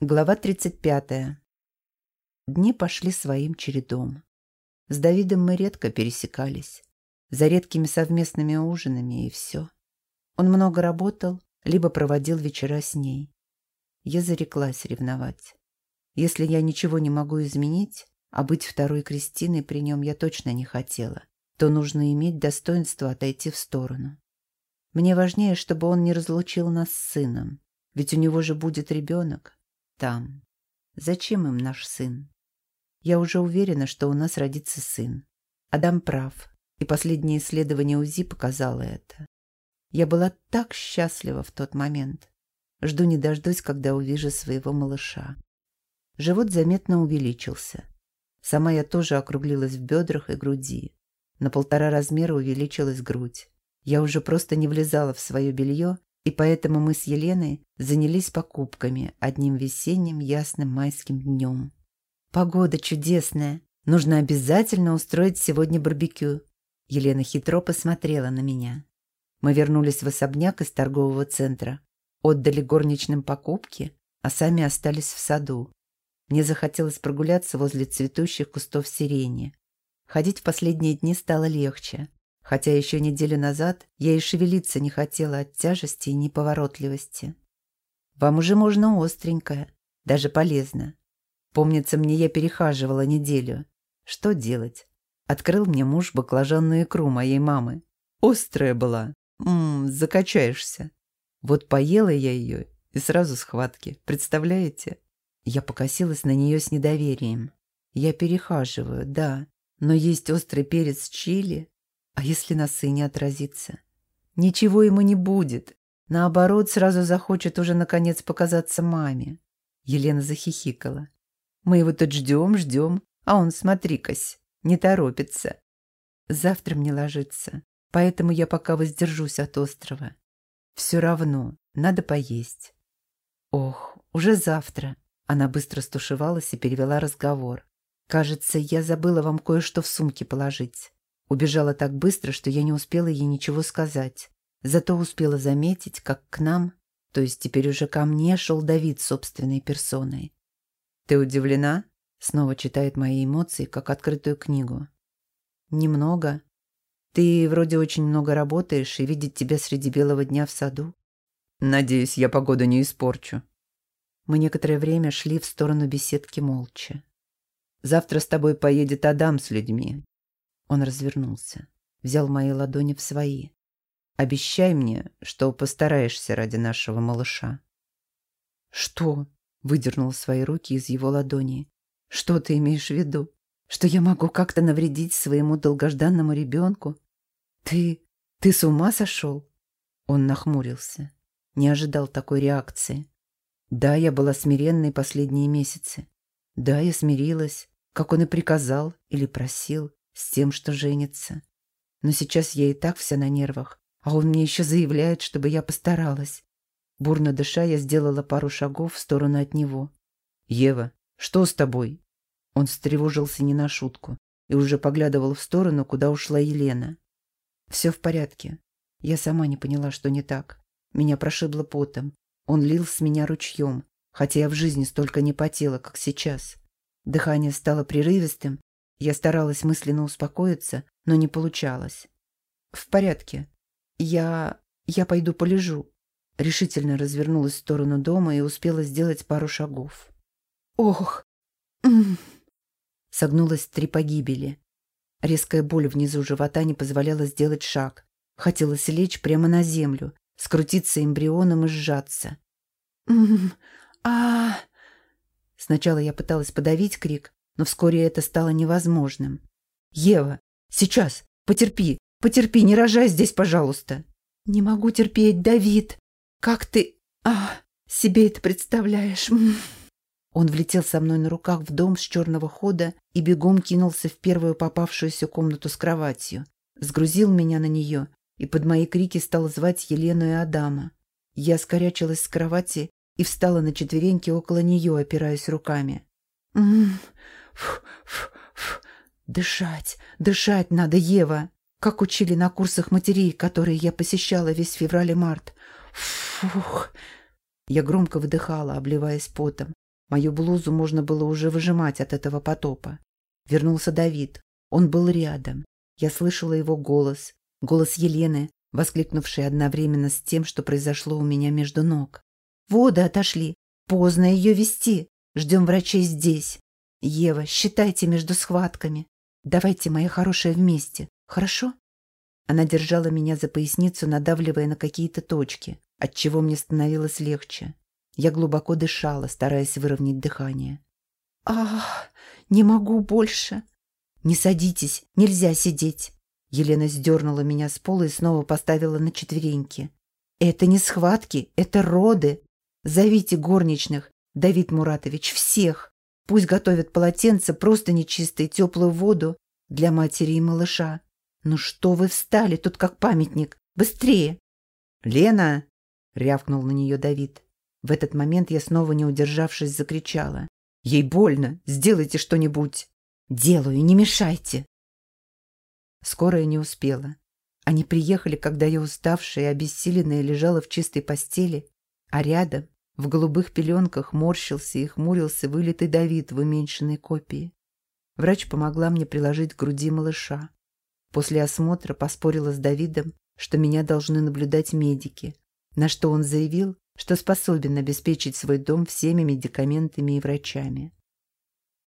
Глава 35. Дни пошли своим чередом. С Давидом мы редко пересекались. За редкими совместными ужинами и все. Он много работал, либо проводил вечера с ней. Я зареклась ревновать. Если я ничего не могу изменить, а быть второй Кристиной при нем я точно не хотела, то нужно иметь достоинство отойти в сторону. Мне важнее, чтобы он не разлучил нас с сыном, ведь у него же будет ребенок, там. Зачем им наш сын? Я уже уверена, что у нас родится сын. Адам прав, и последнее исследование УЗИ показало это. Я была так счастлива в тот момент. Жду не дождусь, когда увижу своего малыша. Живот заметно увеличился. Сама я тоже округлилась в бедрах и груди. На полтора размера увеличилась грудь. Я уже просто не влезала в свое белье и поэтому мы с Еленой занялись покупками одним весенним ясным майским днем. «Погода чудесная. Нужно обязательно устроить сегодня барбекю». Елена хитро посмотрела на меня. Мы вернулись в особняк из торгового центра, отдали горничным покупки, а сами остались в саду. Мне захотелось прогуляться возле цветущих кустов сирени. Ходить в последние дни стало легче хотя еще неделю назад я и шевелиться не хотела от тяжести и неповоротливости. Вам уже можно остренькое, даже полезно. Помнится мне, я перехаживала неделю. Что делать? Открыл мне муж баклажанную икру моей мамы. Острая была. Ммм, закачаешься. Вот поела я ее и сразу схватки. Представляете? Я покосилась на нее с недоверием. Я перехаживаю, да, но есть острый перец чили а если на сыне отразится? Ничего ему не будет. Наоборот, сразу захочет уже наконец показаться маме. Елена захихикала. Мы его тут ждем, ждем, а он, смотри-кась, не торопится. Завтра мне ложиться, поэтому я пока воздержусь от острова. Все равно, надо поесть. Ох, уже завтра. Она быстро стушевалась и перевела разговор. Кажется, я забыла вам кое-что в сумке положить. Убежала так быстро, что я не успела ей ничего сказать. Зато успела заметить, как к нам, то есть теперь уже ко мне, шел Давид собственной персоной. «Ты удивлена?» Снова читает мои эмоции, как открытую книгу. «Немного. Ты вроде очень много работаешь, и видеть тебя среди белого дня в саду». «Надеюсь, я погоду не испорчу». Мы некоторое время шли в сторону беседки молча. «Завтра с тобой поедет Адам с людьми. Он развернулся, взял мои ладони в свои. «Обещай мне, что постараешься ради нашего малыша». «Что?» — выдернул свои руки из его ладони. «Что ты имеешь в виду? Что я могу как-то навредить своему долгожданному ребенку? Ты... ты с ума сошел?» Он нахмурился. Не ожидал такой реакции. Да, я была смиренной последние месяцы. Да, я смирилась, как он и приказал или просил с тем, что женится. Но сейчас я и так вся на нервах, а он мне еще заявляет, чтобы я постаралась. Бурно дыша, я сделала пару шагов в сторону от него. «Ева, что с тобой?» Он встревожился не на шутку и уже поглядывал в сторону, куда ушла Елена. «Все в порядке. Я сама не поняла, что не так. Меня прошибло потом. Он лил с меня ручьем, хотя я в жизни столько не потела, как сейчас. Дыхание стало прерывистым, я старалась мысленно успокоиться, но не получалось. «В порядке. Я... я пойду полежу». Решительно развернулась в сторону дома и успела сделать пару шагов. «Ох!» Согнулась три погибели. Резкая боль внизу живота не позволяла сделать шаг. Хотелось лечь прямо на землю, скрутиться эмбрионом и сжаться. а Сначала я пыталась подавить крик, но вскоре это стало невозможным. «Ева, сейчас! Потерпи! Потерпи, не рожай здесь, пожалуйста!» «Не могу терпеть, Давид! Как ты... А, себе это представляешь?» Он влетел со мной на руках в дом с черного хода и бегом кинулся в первую попавшуюся комнату с кроватью. Сгрузил меня на нее и под мои крики стал звать Елену и Адама. Я скорячилась с кровати и встала на четвереньки около нее, опираясь руками. «М Фу, фу, фу. Дышать, дышать надо, Ева. Как учили на курсах матерей, которые я посещала весь февраль и март. Фух. Я громко выдыхала, обливаясь потом. Мою блузу можно было уже выжимать от этого потопа. Вернулся Давид. Он был рядом. Я слышала его голос, голос Елены, воскликнувшей одновременно с тем, что произошло у меня между ног. «Воды отошли. Поздно ее вести. Ждем врачей здесь. Ева, считайте между схватками. Давайте, моя хорошая, вместе. Хорошо?» Она держала меня за поясницу, надавливая на какие-то точки, отчего мне становилось легче. Я глубоко дышала, стараясь выровнять дыхание. «Ах, не могу больше!» «Не садитесь, нельзя сидеть!» Елена сдернула меня с пола и снова поставила на четвереньки. «Это не схватки, это роды. Зовите горничных, Давид Муратович, всех. Пусть готовят полотенце, просто нечистые, теплую воду для матери и малыша. Ну что вы встали тут как памятник? Быстрее!» «Лена!» — рявкнул на нее Давид. В этот момент я снова, не удержавшись, закричала. «Ей больно! Сделайте что-нибудь!» «Делаю, не мешайте!» Скорая не успела. Они приехали, когда я уставшая и обессиленная лежала в чистой постели, а рядом, в голубых пеленках, морщился и хмурился вылитый Давид в уменьшенной копии. Врач помогла мне приложить к груди малыша. После осмотра поспорила с Давидом, что меня должны наблюдать медики, на что он заявил, что способен обеспечить свой дом всеми медикаментами и врачами.